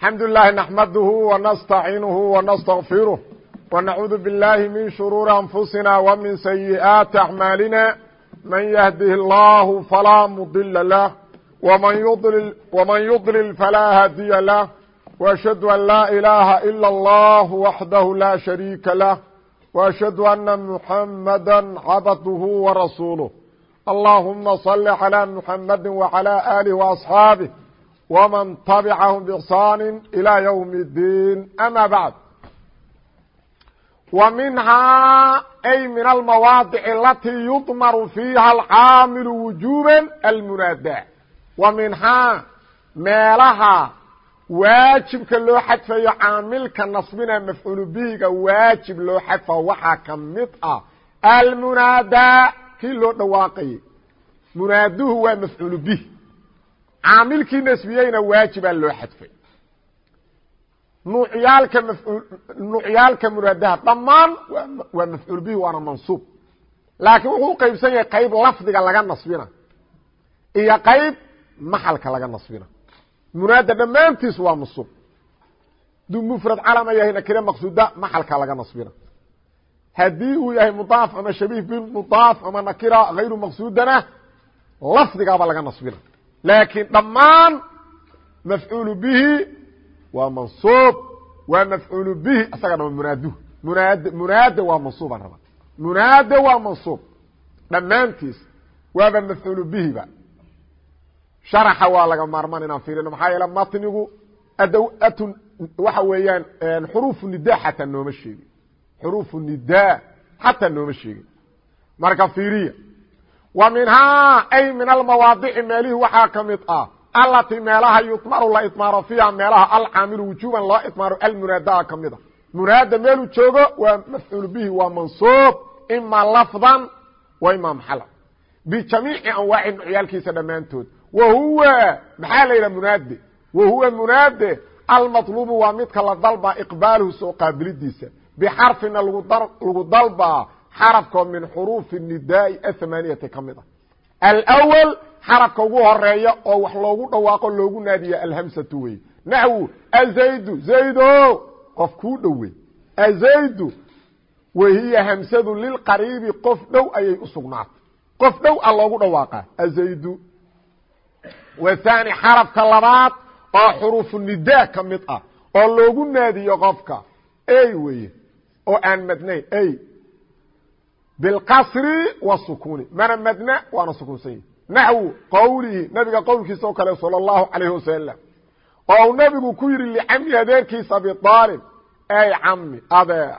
الحمd للh نحمده ونستعينه ونستغفره ونعوذ بالله من شرور أنفسنا ومن سيئات أعمالنا من يهده الله فلا مضل له ومن يضلل فلا هاdي له وأشهد أن لا إله إلا الله وحده لا شريك له وأشهد أن محمدا عبده ورسوله اللهم صل على محمد وعلى آله وأصحابه وmن تبعهم بإحsان إلى يوم الdين أmا bعd و minhaa ay min الmواadع اlatيi يضmر فيiha الcاamiل وuجوبا المناadاة و minhaa meelaha waaجibka loo xadfayo caamilka naصbina mafcuul bihiga waajiب loo xadfa waxaa ka mid ah almuنaadاa kii loo dhawaaqayay muنaaduhu waa mafcuul bih caamilkii nasbiyeyna waajibaa loo xadfay. Nuucyaalka nuucyaalka muraadaha dhammaan waa mafcuul bihi waana mansuub. Laakiin wuxuu uqaybsan yahay qayb lafdiga laga nasbina iyo qayb maxalka laga nasbina. Munaada dhammaantiis waa mansuub. Haduu mufrad calama yahay nakire maqsuuda maxalka laga nasbina. Haddii uu yahay mudaaf ama shabiih bimudaaf ama nakira hayru maqsuudana lafdigaaba laga nasbina laakiin dhammaan mafcuul bihi waa mansuub waa mafcuul bihi isaga dhama munaadh munaad munaade waa mansuuban raba munaade waa mansuub dhammaantiis waaba mafcuul bihiba sharaxa waa laga maarmaan inaan fiirino maxaa yeele matnigu adawatun waxa weeyaan xuruufu nida xataa nooma sheegin xuruufu nida xataa nooma sheegin marka fiiriya wa minhaa ay min almawaadici meelihii waxaa ka mid ah. Allatii meelaha yudmaru la idmaaro fiiha meelaha alcaamilu wujuban loo idmaaro almunaadaa ka mid a munaada meeluu joogo waa mafcuul bihi waa mansuub ima lafdan wa ima maxala. Bijamiici anwaaci nucyaalkiisa dhammaantood. Wa huwa maxaa la yidhaha munaade wa huwa munaade almaطlubu waa midka la dalba iqbaaluhu soo qaabilidiisa. Bixarfina lagu dalbaa xarafkoo min xuruufi nidaai athamaaniyati ka mid ah alwal xarafka ugu horreeya oo wax loogu dhawaaqo loogu naadiya alhamsatu wey naxwu azaydu zaydo! Qof kuu dhowey azaydu wahiya hamsadu lilqariibi qof dhow ayay u sugnaatay. Qof dhow a loogu dhawaaqa azaydu. Wathani xarafka labaad oo xuruufu nidaa ka mid ah oo loogu naadiyo qofka. Ey weye oo aan madnayn ey bilqasri wasukuni mana madna waana sukunsan yihi naxwu qowlihi nabiga qowlkiisa oo kale sala allahu calayhi wasalam oo uu nabigu ku yidhi licami adeerkiisa abiaalib ey cami adeer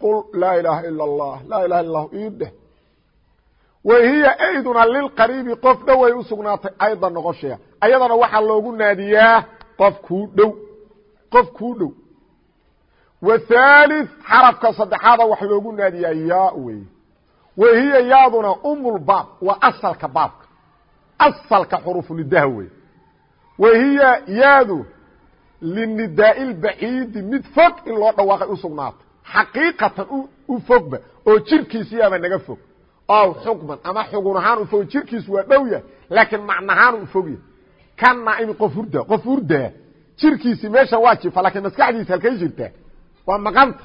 qul laa ilaaha ila allah laa ilaha illa lahu ii dheh wahiya ayduna lilqariibi qof dhow ay u sugnaatay ayda noqoshaya ayadana waxaa loogu naadiyaa qof kuu dhow qof kuu dhow wthalith xarafka saddexaada wax loogu naadiyaa yaa wey wahiya yaaduna umulbaab waa asalka baabka. Asalka xuruufunidaha wey wahiya yaadu linidaai lbaciidi mid fog in loo dhawaaqay u sugnaato xaqiiqatan u fogba oo jirkiisiyaaba naga fog. Ow xukman ama xugun ahaan u fog jirkiisu waa dhow yahay laakiin macnahaan u fogya ka naaimi qof hurda qof hurdaa waa maqanta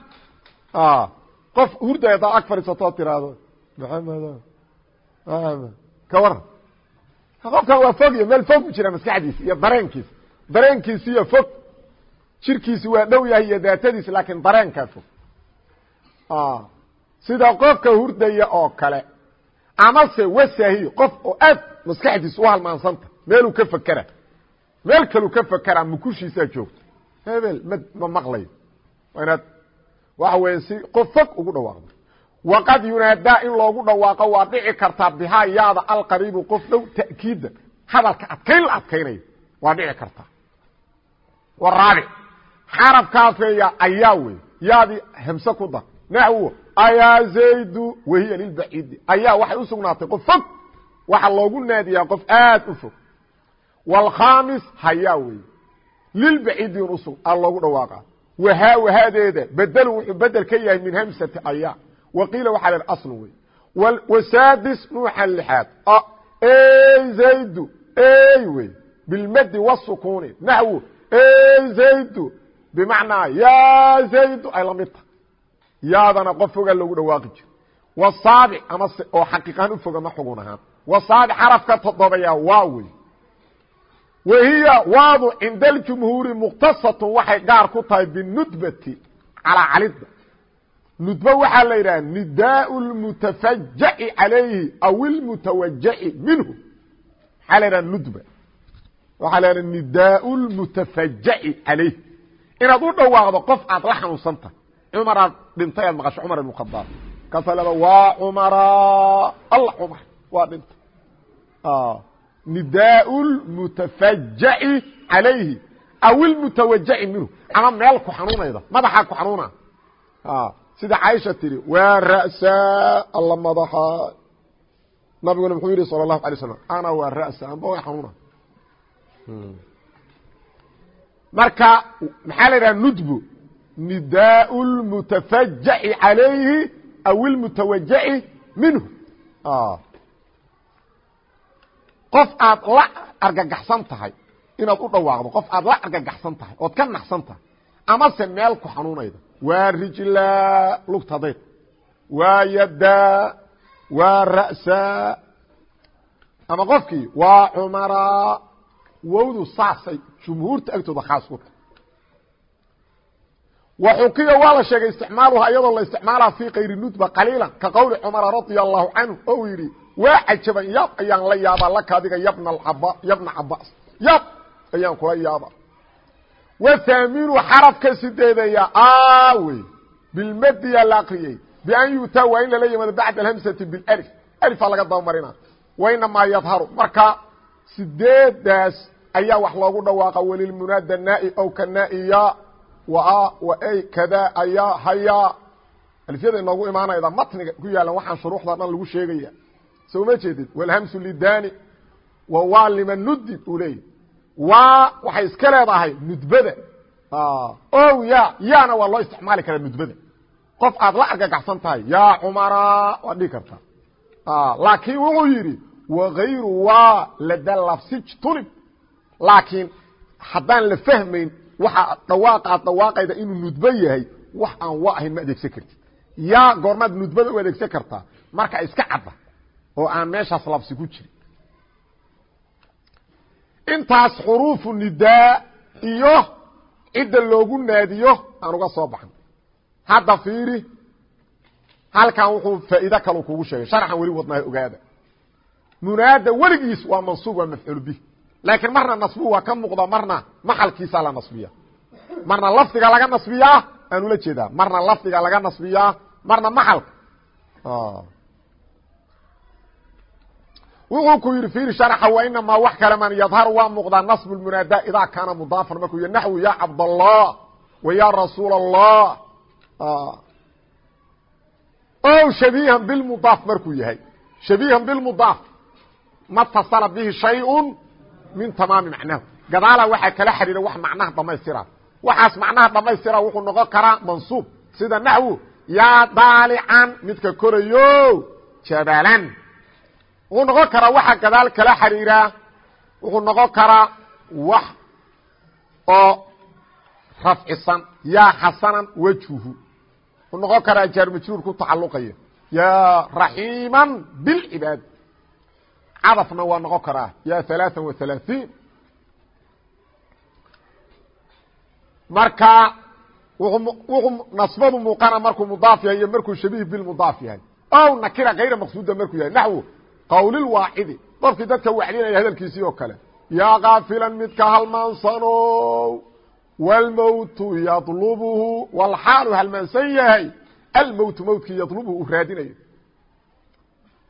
qof hurday hadaad ag fadhiisatoo tiraahdo maxamed maxamed ka waran qofkan waa fogya meel fog ku jira maskaxdiisa iyo dareenkiisa dareenkiisiyo fog jirkiisi waa dhow yahay iyo daatadiisa laakiin dareenkaa fog. Sida qofka hurdaya oo kale amase wasaahiyo qof oo aad maskaxdiisa u halmaansanta meeluu ka fekera meel kaluu ka fekera mukushiisaa joogta. Hebel ma maqlayo inaad waxa weya si qof ugu dhawaaqdo. Waqad yunaadaa in loogu dhawaaqo waa dhici kartaa bihaa yaada alqariibu qof dhow ta'kiida hadalka adkayn la adkaynayo waa dhici kartaa. Waraabic xarafka afeeya ayaa wey yaadii hamse ku dar naxwo ayaa zaydu wahiya lilbaciidi ayaa waxay u sugnaatay qof fog. Waxaa loogu naadiyaa qof aad u fog. Wاlkhamis hayaa wey lilbaciidi in loogu dhawaaqa wahaa wahaadeeda bedelu wuxuu bedel ka yahay min hamsati ayaa waqiila waxaa la asl wey wasaadis nuuxa lixaad zaydu ey wey bilmadi wsukuni naxwu zaydu bimacnaa ya zaydu ay la mid tahay. Yaadana qof fogaa loogu dhawaaqi jiro wasaabic ama oo xaqiiqahaan u foga ma xugun ahaan. Wasaabic xarafka toddobayaa waa wey wahiya waadu cinda aljumhuuri muqtasatun waxay gaar ku tahay binudbati calaa calidda. Nudba waxaa la yidhaha nidaau lmutafajaci calayhi aw ilmutawajaci minhu. Maxaa la yidhaha nudba? Waxaa la yidhaha nidaau lmutafajaci calayh inaad u qof aad la xanuunsantahay. Cumaraad dhintay aad ibn khadaab. Kaasa leeda waa cumara alla cumar waa dhintay nidaau lmutafajaci calayhi aw ilmutawajaci minhu ama meel ku xanuunayda madaxaa ku xanuuna sida caaisha tihi waa ra'saa alla madaxa nabiguna muxuu yidhi salى الlahu alay slam ana waa ra'sa amba way xanuuna marka maxaa la yidhaha nudbu nidaء اlmutafajaci عalayhi aw اlmutawajaci minhu qof aad la argagaxsan tahay inaad u dhawaaqdo qof aad la argagaxsan tahay ood ka naxsan tahay amase meel ku xanuunayda waa rijlaa lugtadayd waa yaddaa waa ra'saa ama qofkii waa cumaraa wowdu saasay jumhuurta agtooda khaas ku tahay. Waxukiya waa la sheegay isticmaaluha iyadoo la isticmaalaa fii kayri nudba qaliilan ka qowli cumara radia allahu canhu oo uu yidhi waa cajaban yaab ayaan la yaabaa laka adiga yabna aba yabna cabaas yaab ayaan kula yaaba whaaminu xarafka sideedaya wey bilmadiyaa la akriyey bian yutaa waa in lala yimaado bacda alhamsati bilf alifaa laga dabamarina wainamaa yadharu. Marka sideedaas ayaa wax loogu dhawaaqa welilmunaada naai ow ka naai ya wa wa ay kada ayaa hayaa. Alifyada inoogu imaanayda matniga ku yaalan waxaan shuruuxda dhan lagu sheegaya soo ma jeedid walhamsu lidani wa waa liman nudib uu leeyay waa waxay iska leedahay nudbada. O ya yaana waa loo isticmaali karaa nudbada. Qof aad la argagaxsan tahay ya cumara waad dhihi kartaa laakiin wuxuu yidhi wagayru waa lada lafsijtunib laakiin haddaan la fahmayn waxa dhawaaqa aad dhawaaqayda inuu nudbo yahay wax aan wa ahayn ma adeegsan kartid. Yaa goormaad nudbada u adeegsan kartaa marka iska cadda oo aan meeshaas labsi ku jirin. Intaas xuruufu nidaa iyo cidda loogu naadiyo aan uga soo baxnay hadda fiiri halkan wuxuu faa'iide kalu kugu sheegay. Sharxan weli wadnaha ogaada. Munaada weligiis waa mansuub waa mafcuul bih laakiin marna nasbu waa ka muuqda marna maxalkiisaa la nasbiya marna lafdiga laga nasbiyaa aan ula jeedaa. Marna lafdiga laga nasbiyaa marna maxalka wuxuu ku yidhi fiiri sharxa wa inamaa wax kale man yadharu waa muuqdaa nasb lmunaada idaa kaana mudaafan. Markuu y naxwu ya cabdallah wa ya rasuul allah o shabiihan bilmudaaf markuu yahay. Shabiihan bilmudaaf ma tasala bihi shayun min tamaami macnahu. Gadaala waxaa kala xidhiira wax macnaha dhamaystira waxaas macnaha dhamaystira wuxuu noqon karaa mansuub. Sida naxwu yaa daalican midka korayo jabalan wuxuu noqon karaa waxa gadaal kala xiriiraa wuxuu noqon karaa wax oo rafcisan. Yaa xasanan wejhuhu wuxuu noqon karaa jaar majruur ku tacaluqaya yaa raxiiman bilcibaad cadafna waa noqon karaa. Yaa alaaan wa alaaثiin marka wuxuu nasbadu muuqana markuu mudaaf yahay iyo markuu shabiih bilmudaaf yahay. Ow nakira kayra maqsuuda markuu yahay. Naxwu qawlilwaacidi. Qofkii dadka wacdinaya hadalkiisii oo kale yaa kaafilan midka halmaansanow wاlmowtu yalubhu wlxaalu halmaansan yahay almowtu mowtkii yalubhu uu raadinayo.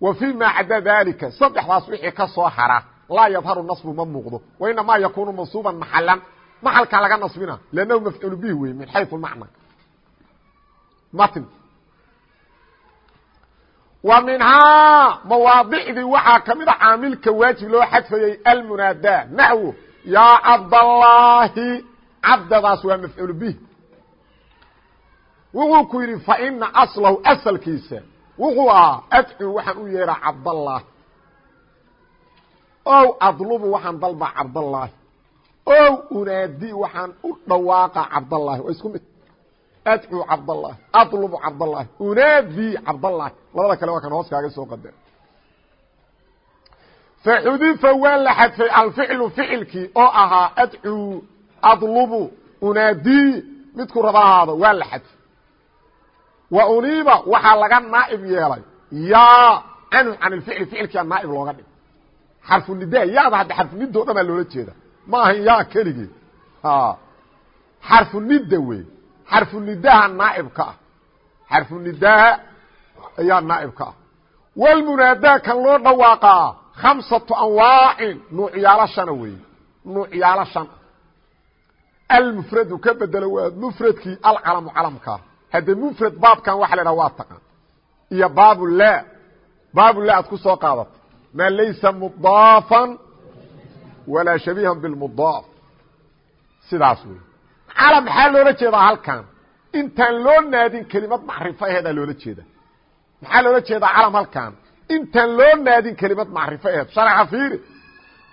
Wa fii ma cada dalika saddexdaas wixii ka soo hara laa yadharu naصbu ma muuqdo wainamaa yakuunu mansuuban maxalan maxalkaa laga nasbina lannahu mafcuul bih wey min xayu macna matn wa minhaa mawaadicdii waxaa ka mid a caamilka waajib loo xadfayey almunaada naxwu yaa cabdallaahi cabdadaas waa mafcuul bih. Wuxuu ku yidhi faina aslahu asalkiisa. Wuxuu ahaa adcuu waxaan u yeehaa cabdallaahi ow adlubu waxaan dalbaa cabdallaahi o unaadi waxaan u dhawaaqa cabdallaahi waa isku mid adcuu cabdallaahi alubu cabdallaahi unaadi cabdallaahi labada kale waa kan hoos kaaga soo qadar faxudifa waa la xadfay alficlu ficilkii oo ahaa adcuu adlubu unaadi. Midku raba ahaado waa la xadfay. Wa uniiba waxaa laga naaib yeelay. Yaa canhu can ilficli ficilkia naaib looga dhig. Xarfunida yaada hadda xarfunida o dhan baa loola jeeda ma ahan yaa keligii. Xarfunida wey xarfunidaha naaibka ah. Xarfunidaha ayaa naaibka ah. Walmunaadaa kan loo dhawaaqaa khamsatu anwaacin nuucyaalo shana weeye. Nuucyaalo shan almufradu ka bedelo waa mufradkii alcalamu calamkaa hadde mufrad baabkan waxa la dhaha waa taqaan. Iyo baabula baabula aad ku soo qaadato. Maa laysa mudaafan walaa shabiihan bilmudaaf sidaas wey calam maxaa loola jeedaa halkan. Intaan loo naadin kelimad macrifo aheedaa loola jeeda. Maxaa loola jeedaa calam halkan? Intaan loo naadin kelimad macrifo aheed. Sharaxa fiiri.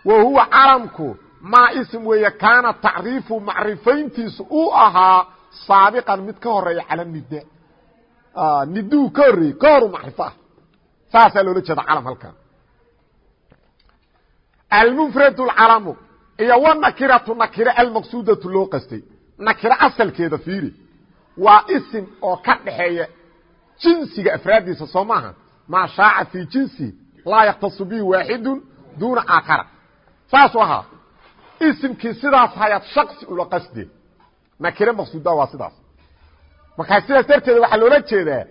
Wa huwa calamku maa ism weeye kaana tacriifu macrifayntiisu uu ahaa saabiqan mid ka horreeya cala nida niduu ka horreeyey ka horu macrifo ah. Saasaa loola jeeda calam halkan. Almufrad اcalamu iyo wnakiratu nakire almaqsudatu loo qastay nakiro asalkeeda fiiri. Waa isim oo ka dhaxeeya jinsiga afraaddiisa soo maaha? Maa shaaca fii jinsi laa yaktasu bihi waaxidu duuna aakhara saasuu ahaa. Isimkii sidaas hayaad shaksi ula qasde. Nakire maqsuuda waa sidaas. Markaa sidaas darteeda waxaa loola jeedaa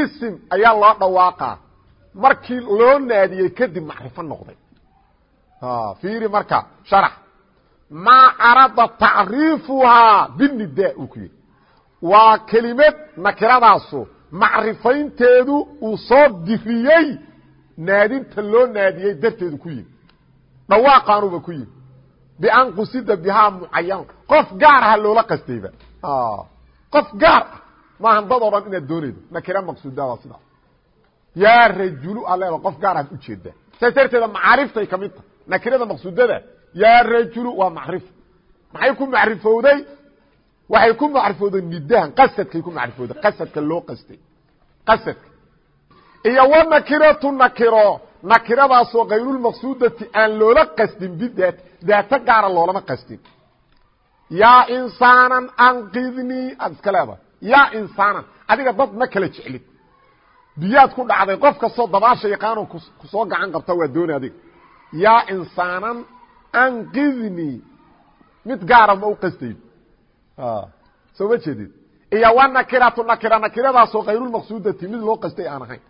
isim ayaa loo dhawaaqaa markii loo naadiyey kadib macrifo noqday. Fiiri marka sharax maa carada tacriifuhaa binida uu ku yidhi. Waa kelimad nakiradaasu macrifaynteedu uu soo diriyey naadinta loo naadiyey darteedu ku yimi dhawaaqaanuba ku yimi bian qusida bihaa mucayan qof gaar aha loola qastayba. Qof gaar ah. Maahan dad o dhan inaad doonaydo. Nakira maqsuuda waa sidaas yaa rajulu aleeda qof gaar aad u jeedaa saas darteeda macaariftay ka mid tahay. Nakirada maqsuudada yaa rajulu waa macrifo maxay ku macrifowday waxay ku macrifowday nidahan qasadkay ku macrifowday qasadka loo qastay qasadka iyo wanakiratu nakiro nakiradaasoo kayrulmaqsuudati aan loola qastin bidaat daato gaara loolama qastin yaa insaanan anqidnii aad iska leedahay yaa insaanan adiga dad ma kala jeclid biyaad ku dhacday qof kastoo dabaasha yaqaano ku soo gacan qabta waa dooni adiga yaa insaanan anqidnii mid gaara ma u qastayn soo ma jeedid iyo wanakiratu nakira nakiradaasoo kayrulmaqsuudati mid loo qastay aan ahayn.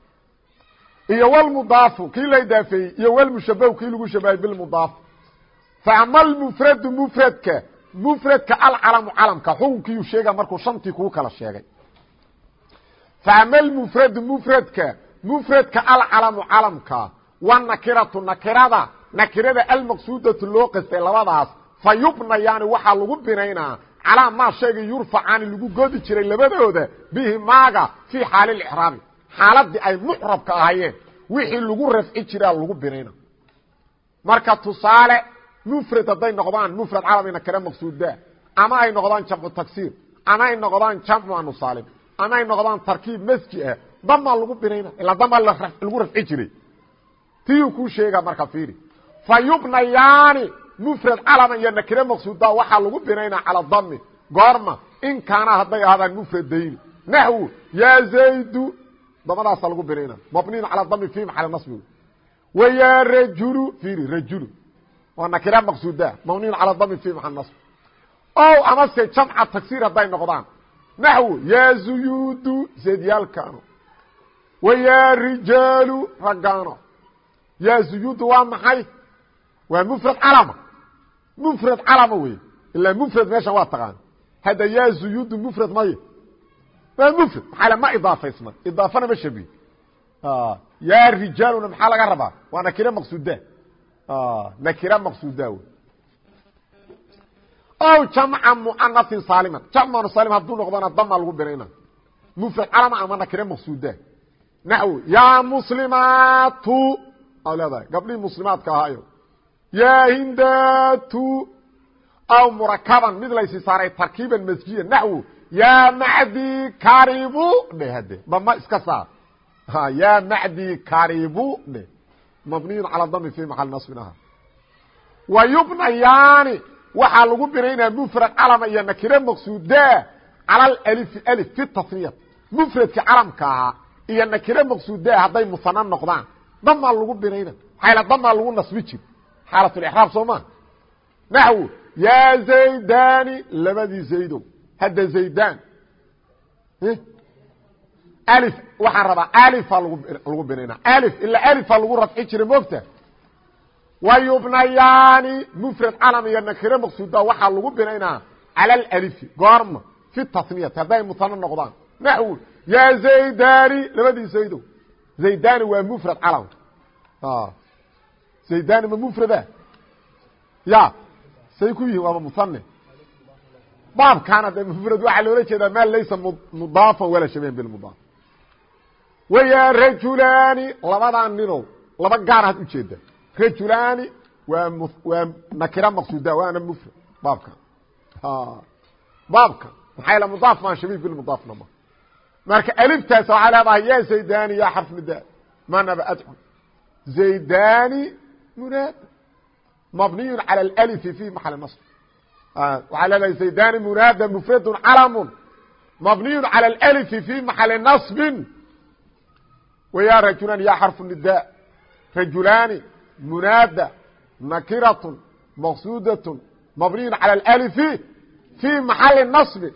Iyo wlmudaafu kii la idaafeeyey iyo wlmushabahu kii lagu shabahay bilmudaaf faama almufradu mufradka mufradka alcalamu calamka xukunkiiyuu sheega markuu shantii kuu kala sheegay. Faama almufradu mufradka mufradka alcalamu calamka wanakiratu nakirada nakirada almaqsuudatu loo qastay labadaas fa yubnayaani waxaa lagu binaynaa calaa maa sheegay yurfacaani lagu godi jiray labadooda bihi maaga fii xaali icraabi xaaladii ay mucrabka ahaayeen wixii lagu rafci jiraa lagu binayna marka tusaale mufrad hadday noqdaan mufrad calami nakire maqsuuda ama ay noqdaan jamcu tagsiir ama ay noqdaan jamcu anusaalim ama ay noqdaan tarkiib masji ah damaa lagu binayna ilaa damaa lagu rafci jiray. Tiyuu kuu sheega marka fiiri fa yubnayaani mufrad calama iyo nakire maqsuuda waxaa lagu binaynaa cala dami goorma in kaana hadday ahaadaan mufradayni naxwu yaa zaydu damadaasa lagu binayna mabniyn calى dami fi maxal naصbi wya rajulu iri rajulu waa nakira maqsuuda mabniyn calى dami fi maxal naصb o amase jamca tagsiir hadday noqdaan naxwu ya zuyudu zeedyaalkaano waya rijaalu raggaano ya zuyudu waa maxay waa mfrad calama. Mfrad calama wey ilaa mfrad meeshan waa taqaan. Hadda ya zuyudu mfrad may waa mfrad maxaa ma idaafaysman idaafana ma shabi. Ya rijaaluna maxaa laga rabaa? Waa nakira maqsuuda. Nakira maqsuuda wey o jamca muanasin saaliman. Jamcu salim hadduu noqdona dama lagu binayna mfrad calama ama nakira maqsuuda. Naxw ya muslimaatu. Leedahay. Gabdhihii muslimaadka ahaayo ya hindatu aw murakaban mid laysi saaray tarkiiban masjiya naxwu yaa macdi karibu. Dhe hade dama iska saar yaa macdi karibu. Dhe mabniyu calى dami fi maxal naصbin aha wa yubnayaani waxaa lagu binaynaa mfrad calama iyo nakire maqsuuda cala alfi alf fi tasniyat mfradki calamka ahaa iyo nakire maqsuuda hadday musana noqdaan. Damaa lagu binayna maxaa damaa lagu nasbi jir xaalatulexraab soo maa naxwu yaa zaydani labadii zaydow hadda zaydan waxaan rabaa alifa lagu binayna ali ilaa alifa lagu rafci jira moogta wa yubnayaani mfrad calam iyo nakire maqsuuda waxaa lagu binaynaa cala alalifi goorma fi tasniyati hadday musano noqdaan naxwu yaa zaydani labadii zaydow zaydani waa mfrad calam zaydani ma mfrada ya say ku yihiin waaba musane baabkaana de mfrad waxaa loola jeedaa maa laysa mudaafan wala shabihan bilmudaaf waya rajulaani labadaa ninow laba gaar aad ujeeda rajulaani waa waa nakira maqsuuda waana mfrad baabkan baabkan maxaa mudaaf maa shabiih bilmudaafna ma marka aliftaas waxaa leedahay ya zaydani ya xarf nida manaba adcun zaydani munaad mabniy calى اlأlfi fi maxali naصb waxaa leedahay zaydani munaada mfradu calamu mabniy calى اlأlfi fi maxali naصbi wya rajulan ya xarfu nida rajulaani munaada nakiraة maqsudaة mabniy calى اlأlfi fi maxali naصbi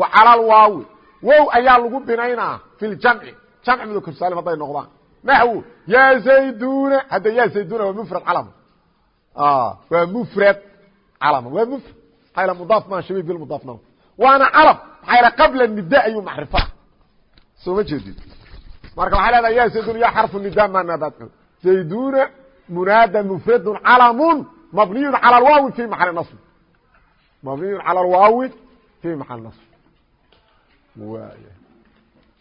wa calى lwaawi wow ayaa lagu binaynaa fi ljamci jamc mudkrsalim hadday noqdaan naxwu ya zayduna hadda ya zayduna waa mfrad calm waa mfrad calm waa mfrad maaa mudaaf ma shabi bilmudaafna waana calm maxaa qabla nida ayuu macrifa soo ma jeedid marka waxaa leedaha ya zayduna ya xarfu nida ma nabadcu zayduna munaada mfradu calm mabniyu calى lwaawi fi maxali naصb mabniyu calى lwaawi fi maxali naصb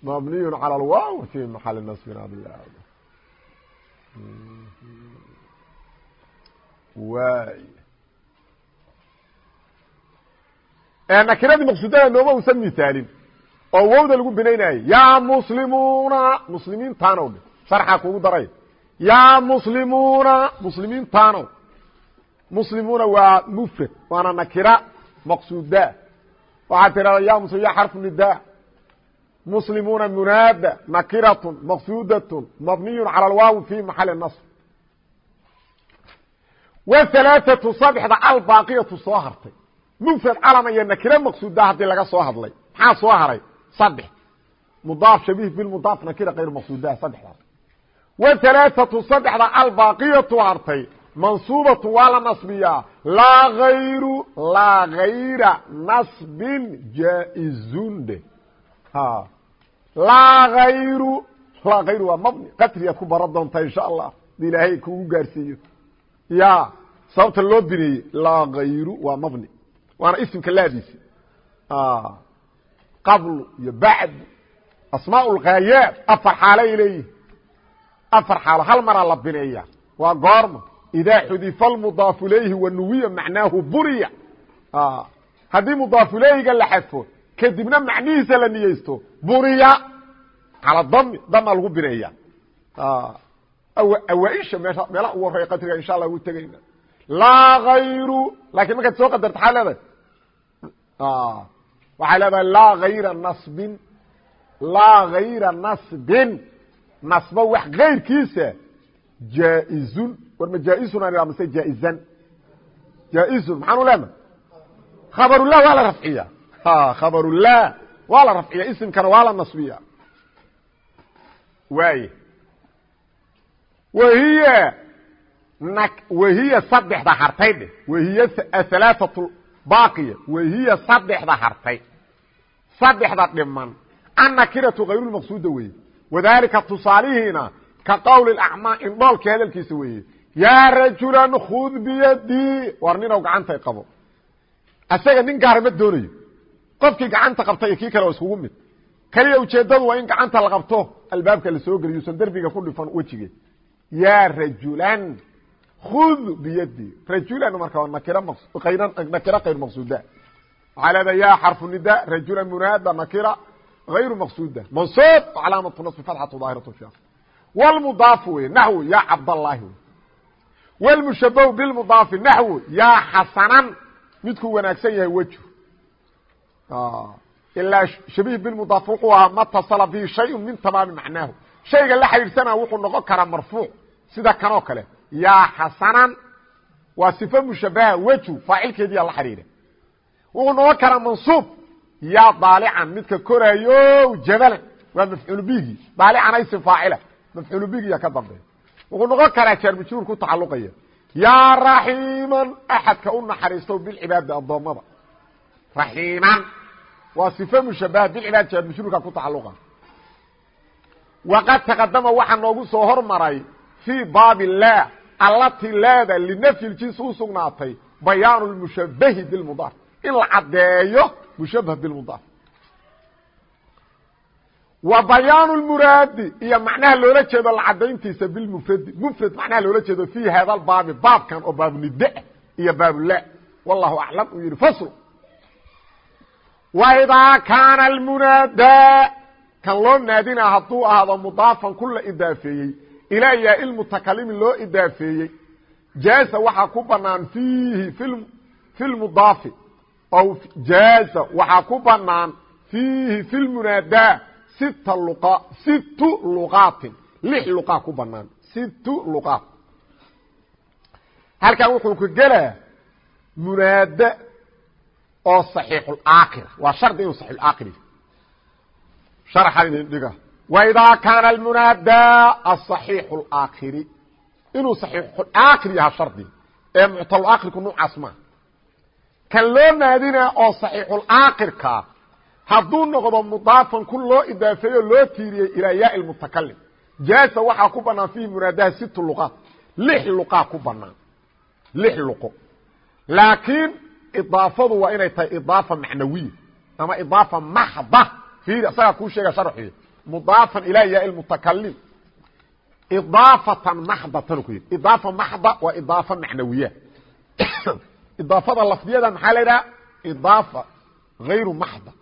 waay mabniy calى lwaaw fi maxali naصbin waay nakiradii maqsuudada nooma usan misaalin oo wowda lagu binaynayay ya muslimuuna muslimiintaanow dhe sharxaa kugu daray ya muslimuuna muslimiintaanow muslimuuna waa mfrad waana nakira maqsuuda waxaa tirahda ya muslim ya xarfu nida muslimuuna munaada nakiraة maqsudaة mabniy calى lwaawi fi maxali naصb whalaaثatu sadexda albaaqiyatu soo hartay mufrad calama iyo nakire maqsuuda haddii laga soo hadlay maxaa soo haray saddex mudaaf shabiih bimudaaf nakira kayr maqsuudaha saddexdaas whalaaثatu sadexda albaaqiyatu hartay mansuubatu waa la nasbiyaa laa ayru laa gayra nasbin jaa-izunde laa ayru laa ayru waa mabni. Qatriyaad ku baran doontaa insha allah ilaahay kugu gaarsiiyo. Ya sababta loo bineeyey laa ayru waa mabni. Waana isimka laadiisi qablu iyo bacdu asmaa lghaayaat afar xaalay leeyihiin afar xaalo hal maraa la bineeya waa goorma. Idaa xudifa lmudaafu ilayhi wanuwiya macnaahu buriya. Haddii mudaafu ilayhiga la xadfo kadibna macnihiisa la niyeysto buriya calى dami damaa lagu bineeya awaaisha meesha meelaha ugu horreya qatriga insha allah gu tegayna laa ayru laakiin markaad soo qadarta aa leedahay. Waxay leedahay laa ayra nasbin laa gayra nasbin. Nasba wax gayrkiisa jaa-izun. War ma jaa-izun aan mise jaa-izan. Jaa-izun maxaan u leenahay khabarullah waa la rafciya khabarullah waa la rafciya isimkana waa la nasbiya. Waay wahiya wahiya saddexda hartay dheh. Wahiy alaaatu baaqiya. Wahiya saddexda hartay. Saddexda dhiman annakiratu kayrulmaqsuuda weye wadaalika tusaalihiina ka qowli acmaa indhoolka hadalkiisa weeye. Yaa rajulan khud biyadii. War ninow gacantay qabo. Asaga nin gaarama doonayo qofkii gacanta qabta iyo kii kale waa iskugu mid. Keliya ujeedadu waa in gacanta la qabto albaabka la soo geliy yuusan derbiga ku dhifan wejigeed yaa rajulan khud biyadi rajulan marka waa nakira kayr maqsuuda waxaa leeda ya xarfu nida rajula munaada nakira غayru maqsuda mansuub calaamatu naصbi fatxatu daahiratu fi wlmudaafu wey naxwu ya cabdallaahi. Wey wlmushabahu bilmudaafi naxwu ya xasanan. Midkuu wanaagsan yahay wejhu ilaa shabiih bilmudaaf wuxuu ahaa matasala bihi shayun min tamaami macnaahu. Shayga la xidhiidhsana wuxuu noqon karaa marfuuc. Sida kanoo kale. Yaa xasanan waa sifo mushabaha wejhu faacilkeediyaa la xidhiidha wuxuu noqon karaa mansuub. Yaa daalican midka koraayo jabalan. Waa mafcuul bigi daalican aysi faacila. Mafcuul bigiya ka dambeeya. Wuxuu noqon karaa jaarmajruur ku tacaluqaya yaa raxiiman axadka u naxariisto bilcibaadi addoommada. Raxiiman waa صife mushabaha bilcibaad jaarmajruurka ku tacaluqa waqad taqadama waxaa noogu soo hormaray fii baabi laa allati laada linafyi ljinsi u sugnaatay bayaanu lmushabahi bilmudaaf in la caddeeyo mushabah bilmudaaf wa bayaanu lmuraadi iyo macnaha loola jeedo lacadayntiisa bilmufradi mufrad. Macnaha loola jeedo fii baabi baabkan oo baabunidaa iyo baabulaa wallahu aclam uu yihi fasl waidaa kaana almunaadaa kan loo naadina hadduu ahaado mudaafan ku la idaafeeyey ilaa yaa ilmutakalimi loo idaafeeyey jaaza waxaa ku banaan fiihi fi lmudaafi o jaaza waxaa ku banaan fiihi fi lmunaadaa sita luqa situ luqaatin lix luqaa ku banaan situ luqaat halkan wuxuu ka gelaa munaada oo صaxiixاaakir waa shardi inuu صaxiixaakir sharxa idin dhiga waidaa kaana almunaada aصaxiix اlaakiri inuu صaxiixaakir yaha shardi ee muctalakirku nuucaas maa kan loo naadina oo صaxiixulaakirkaa hadduu noqdo mudaafan ku loo idaafeeyo loo tiiriyey ilaa yaa mutakalim jaasa waxaa ku banaan fiihi munaadaha sit luqaat lix luqaa ku banaan lix luqo laakiin idaafadu waa inay tahay idaafa macnawiya ama idaafa maxda ir isagaa kuu sheega sharxi. Mudaafan ilaa yaa mutakalim idaafatan maxdatan ku yidhi. Idaafa maxda waa idaafa macnawiya. Idaafada lafdiyada maxaa la idhaha idaafa hayru maxda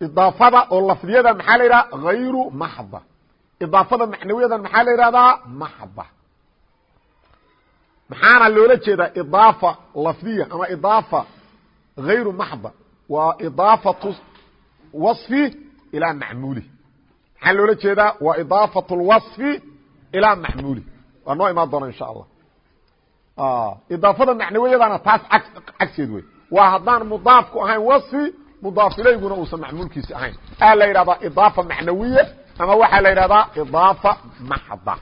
idaafada oo lafdiyada maxaa la idhaha hayru maxda idaafada macnawiyada maxaa la ihahdaa maxda maxaana loola jeedaa idaafa lafdiya ama idaafa غayru maxda waa idaafatu waصfi ilaa macmuulih maxaa loola jeedaa waa idaafaة اlwaصfi ilaa macmuulih waa noo imaan doona insha allah idaafada macnawiyadana taas cagseed wey waa haddaan mudaafku ahayn waصfi mudaaf ilayguna uusan macmuulkiisi ahayn aa la yidhahdaa idaafa macnawiya ama waxaa la yidhahdaa idaafa maxda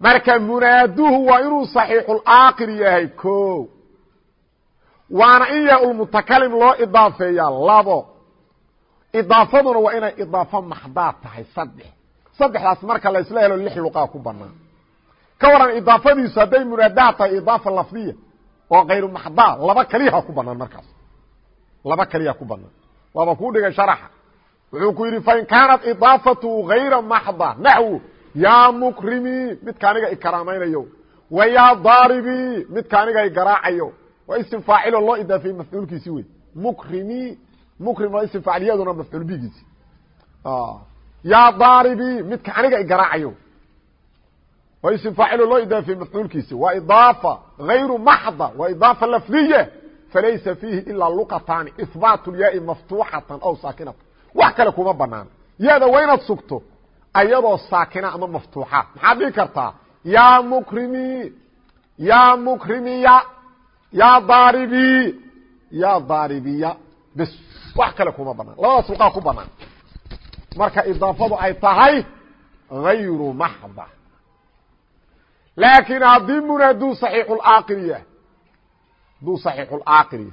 marka munaaduhu waa inuu صaxiixulaakir yahay ko waana in yaa ulmutakalim loo idaafeeyaa labo. Idaafaduna waa inay idaafo maxdaad tahay saddex. Saddexdaas marka la isla helo lix luqaa ku banaan ka waran idaafadiisu hadday munaadaha tahay idaafa lafdiya oo kayru maxdaa laba keliyaha ku banaan markaas. Laba keliya ku banaan waaba kuu dhigay sharaxa. Wuxuu ku yidhi fain kaanat idaafatu غayra maxda naxwu yaa mukrimi midka aniga ikaraamaynayo wa yaa daaribi midka aniga igaraacayo waa ism faacilo loo idaafeeyey mafcuulkiisi wey mukrimi mukrim waa ism faaciliyaduna mafcuul bigiisi. Yaa daaribi midka aniga igaraacayo waa ism faacilo loo idaafeeyey mafcuulkiisi. Waa idaafa غayru maxda waa idaafa lafdiya. Falaysa fiihi ilaa luqataani ihbaat lyaai maftuuxatan aw saakinatan. Wax kale kuma banaan yada waa inaad sugto ayadoo saakina ama maftuuxa. Maxaad dhihi kartaa? Yaa mukrimi yaa mukrimiya yaa daaribi ya daaribiya. Bs wax kale kuma banaan. Labadaas luqaa ku banaan. Marka idaafadu ay tahay غayru maxda. Laakiin haddii muna duu saxiixulaakhiriya duu saxiixulaakiriya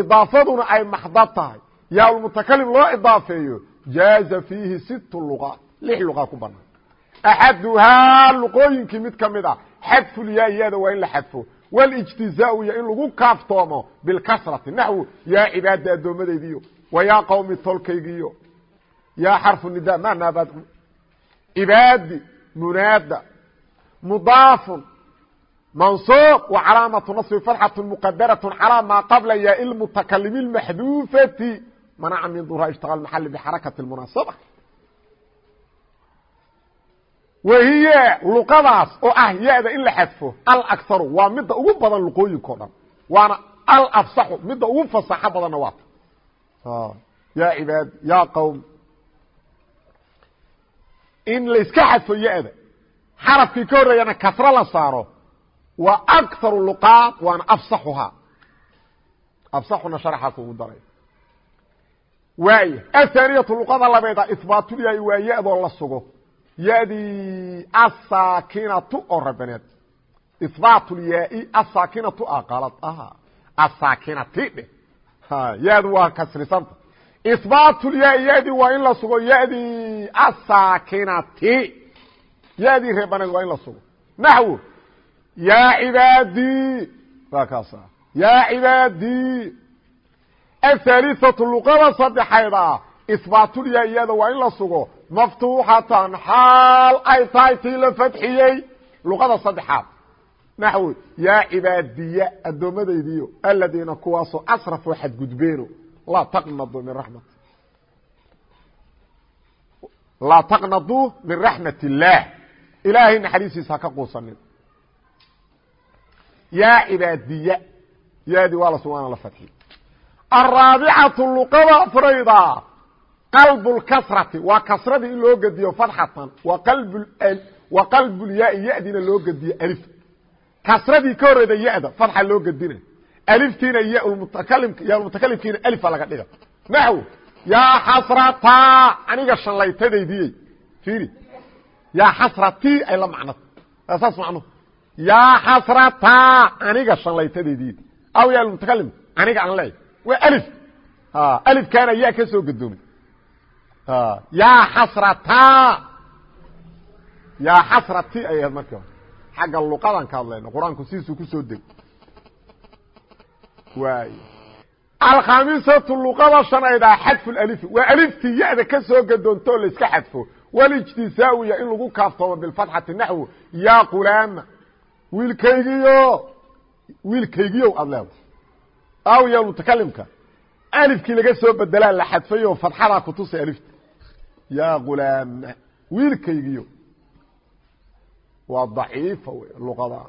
idaafaduna ay maxda tahay. Yaa lmutakalim loo idaafeeyo jaaza fiihi sit luqaat lix luqa ku banaan axaduhaa luqooyinkii mid ka mid a xadfulyaa iyada waa in la xadfo walijtizaau iyo in lagu kaaftoomo bilkasrati naxwu yaa cibaada addoommadaydiyo wa yaa qawmi tolkaygiyo yaa xarfu nida ma naabaad cibaadi munaada mudaafun mansuub wa calaamatu naصbi fatxatu muqadaraة calى maa qabla yaa lmutakalimi اmaxduufati manaca min duha ishtaغal maxali bxarakati اmunaasaba wahiye luqadaas oo ah ya-da in la xadfo alakharu waa midda ugu badan luqooyinka o dhan. Waana alafsaxu midda ugu fasaxo badanna waata ya cibaad ya qowm in layska xadfo ya-da xarafkii ka horreeyana kasro la saaro waa akaru luqaad waana afsaxuhaa afsaxuna sharxaa kugu daray. Waay athaaniyatu luqada labeeda ihbaatulyaai waa ya-doo la sugo ya-dii asaakinatu oo rabaneed ihbaatulyaai asaakinatu a qalad aha asaakinati dheh ya-du waa kasrisanta ihbaatulyaai ya-dii waa in la sugo ya-dii asaakinati ya-dii reebaneed waa in la sugo naxwo yaa cibaadii waa kaasa yaa cibaadii athaliثatu luqada saddexayda ihbaatulyaa iyada waa in la sugo maftuuxatan xaal ay tahay tii la fadxiyey luqada saddexaad naxwi yaa cibaadiya addoommadaydiyo aladiina kuwaasoo asrafoo xadgudbeeno laa taqnaduu min ramat laa taqnaduu min raxmat illaah ilaahay naxariistiisa ha ka quusanin yaa cibaadiya yaadi waa la sugaana la fadxiy araabicatu luqada afrayda qalb اlkasrati waa kasradii in loo gediyo fadxatan wa qalbulyaai yadina loo gediyo alif. Kasradii ka horeyda yada fadxa loo gedina. Aliftiina yamutakalimkiina alifa laga dhiga naxw yaa xasrata aniga shanlaytadaydiyey fiiri yaa xasratii ay la macnata saas macnuhu yaa xasrata aniga shanlaytadeedii aw ya mutakalim aniga aan leeya waa alif. Alifkaana yaa ka soo gadoomay yaa xasrata yaa xasrati ay ahayd markii hore xagga luqadan ka hadlayna qur'aanku sidiisuu ku soo deg waay alkhamisatu luqada shanaydaa xadfu lalifi waa aliftii ya-da ka soo gadoonto oo la iska xadfo walijtisaawiya in lagu kaaftoomo bilfatxati naxwu yaa qulaama wiilkaygiyo wiilkaygiyow aad leeda aw ya mutakalimka alifkii laga soo bedelaa la xadfay oo fadxadaa kutusay alifta yaa gulaama wiilkaygiyo waa daciifa wey luqada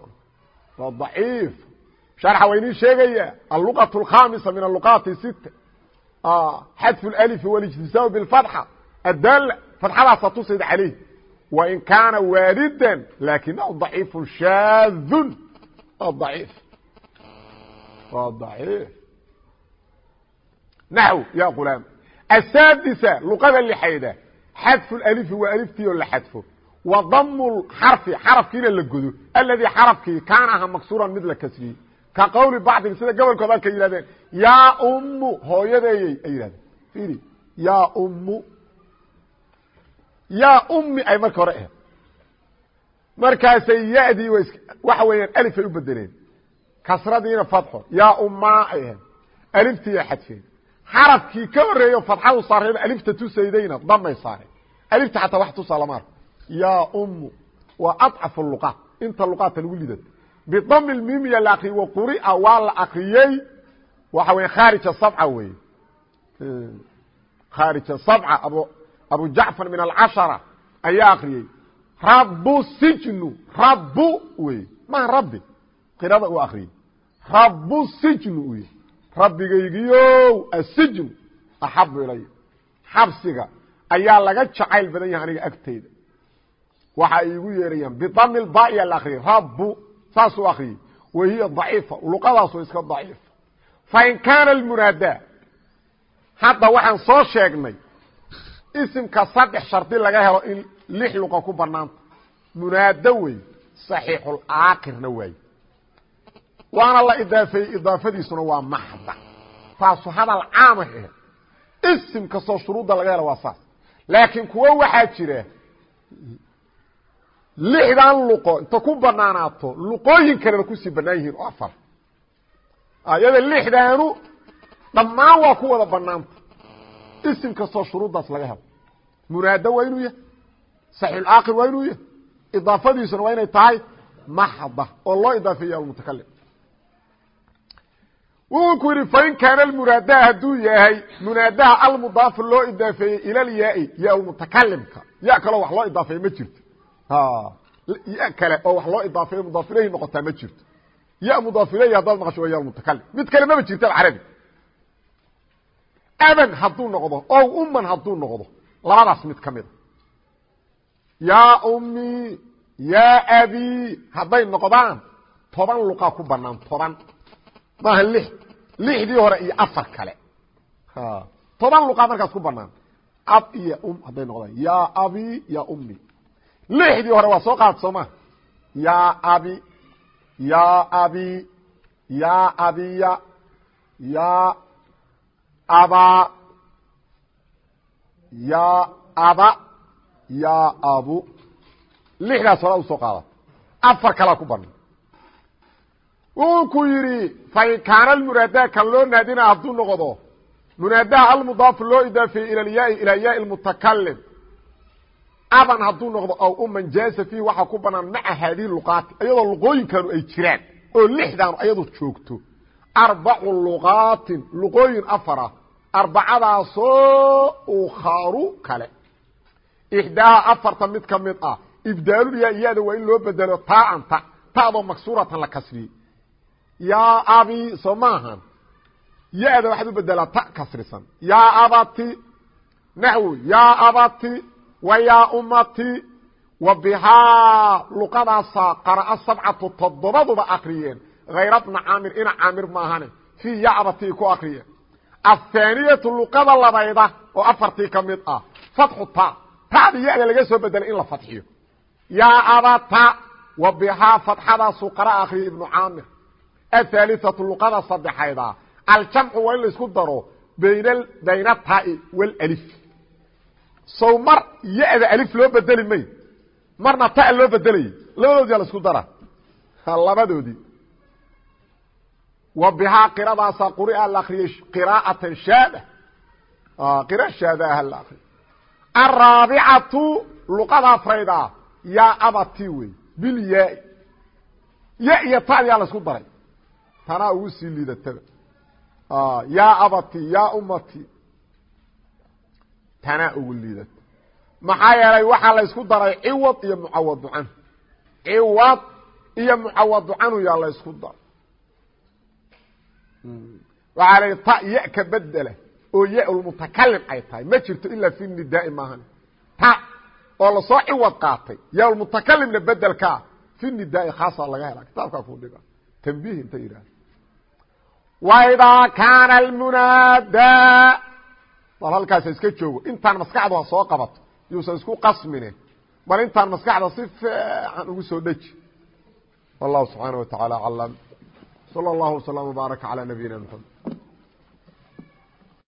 waa daciif sharxa waa inii sheegaya alluqaة اlkhamisa min aluqaati sita xadfu اlأlfi walijtisaam biاlfatxa addaala fadxadaasa tusayda calayh وin kaana waalida lakinahu ضaciif shaad ضaciif waa ضaciif naxw ya qulaam asaadisa luqada lixayda xadfu اlأlifi waa aliftii la xadfo. Wa damu xarfi xarafkiina la godo. Aladii xarafkii kaana aha maksuuran mid la kasriyey. Ka qowli bacdihim sida gobolkooda ka yihahdeen yaa umu hooyadeeyey ay yihahdeen i yaa umu yaa umi ay marka hore ahed markaasay yadii waxa weeyaan alifay u bedeleen kasradiina fatxo yaa umaa ay ahayd. Aliftiiya xadfeen. Xarafkii ka horeeyo fatxadu saareen alifta tusaydayna damay saareen alifta xataa wax tusaa lama arko. Yaa umu waa acafu luqaat inta luqaadka lagu lidata bidami lmimiya la akriyey wa quria waa la akriyey waxa weya khaarija sabca weye khaarija sabca abo abu jacfar min alcashara ayaa akriyey rabu sijnu rabu wey maha rabbi qirada uu akriyey rabu sijnu u rabbigaygiyow asijnu axabu ilaya xabsiga ayaa laga jacayl badan yahay aniga agteyda waxa igu yeerayaan bidami lbaya la akriyey rabu saasuu akriyey daciifa. Luqadaas oo iska daciifa fain kaana lmunaada hadda waxaan soo sheegnay isimka saddex shardi laga helo in lix luqa ku banaanta munaado wey saxiixulaakirna waaye waana la idaafeeyey idaafadiisuna waa maxda taasu hadal caamah ahe isim kastoo shuruudda laga helo waa saas laakiin kuwo waxaa jira lixdan luqo inta ku banaanaato luqooyin kalena ku sii banaan yihiin oo afar. Ayada lixdaanu dhammaan waa ku wada banaanta isim kastoo shuruuddaas laga helo. Munaado waa inuu yahay. Saxiixulaakir waa inuu yahay. Idaafadiisuna waa inay tahay maxda oo loo idaafeeya almutakalim wuxuu ku yidhi fain kaana almunaadaha hadduu yahay munaadaha almudaafu loo idaafeeyey ila lyaai ya mutakalimka. Ya kaloo wax loo idaafeeye ma jirto. Ya kale oo wax loo idaafeeyo mudaaf ilayhi noqotaa ma jirto. Ya mudaaf ilayhi haddaad maqasho waa ya mutakalim. Mid kale maba jirta carabi. Aban hadduu noqdo o uman hadduu noqdo labadaas mid ka mida yaa ummi yaa abi hadday noqdaan toban luqaa ku banaan toban maaha lix lixdii hore iyo afar kale. Toban luqaa markaas ku banaan. Ab iyo um hadday noqdaan. Yaa abi ya ummi. Lixdii hore waa soo qaad sooma yaa abi yaa abi yaa abiya yaa abaa yaa aba yaa abu. Lixdaas hore u soo qaada. Afar kalaa ku banaan wuu ku yidhi fain kaana almunaadaa kan loo naadina hadduu noqdo munaadaha almudaafu loo idaafeeyey ila lyaai ilaa yaai lmutakalim aban hadduu noqdo aw uman jaaza fiihi waxaa ku banaan maca haadihi luqaati iyadoo luqooyinkanu ay jiraan oo lixdaanu ayadu joogto. Arbacu luqaatin luqooyin afara arbacadaasoo ukharu kale. Ixdaaha afarta mid ka mid ah ibdaalulyaa iyada waa in loo bedelo taaan ta ta'doo maksuuratan la kasriyey yaa abi soo maahan ya-da waxaad u bedelaa ta kasrisan yaa abati naxwi yaa abati wa yaa ummati wa bihaa luqadaasa qara'a sabcatu toddobaduba akriyeen hayra bna caamir ina caamir maahane fii ya abati ku akriyeen athaaniyatu luqada labayda oo afartii ka ah fatxu ta ta'da ya-da laga soo bedelay in la fadxiyo yaa abata wa bihaa fatxadaasu qara akriyay ibnu caamir athaalithatu luqada saddexayda aljamcu waa in la isku daro bayn bayna taai wاlif sow mar ya-da alif loo bedeli may marna ta loo bedelayay labadoodii la isku dara labadoodii wa bihaa qiradaasa quria la akriyay qiraa'atan shaada qira shaada ah la akriyo araabicatu luqada afrayda yaa abati wey bilyaai ya iyo tadiyaa la isku daray tanaa ugu sii liidataba yaa abati yaa ummati. Tanaa ugu liidata maxaa yeelay waxaa la isku daray ciwad iyo mucawadu canhu ciwad iyo mucawadu canhu yaa la ysku daray waxaa la ta ya ka bedela oo ya-lmutakalim ay tahay. Ma jirto ilaa fi nidaai maahan. Ta oo la soo ciwad qaatay. Ya-lmutakalimna bedelkaa fi nidaai khaasa laga hela kitaabkaa ku dhiga tanbiih inta yidhahda waidaa kaana almunaadaa bal halkaasa iska joogo intaan maskaxdu ha soo qabato yuusan isku qasmine bal intaan maskaxda si fiican ugu soo dheji wallahu subxaana wa taعala aclam salى اllahu وsلام وbaaraka عalى nabiyina mxamed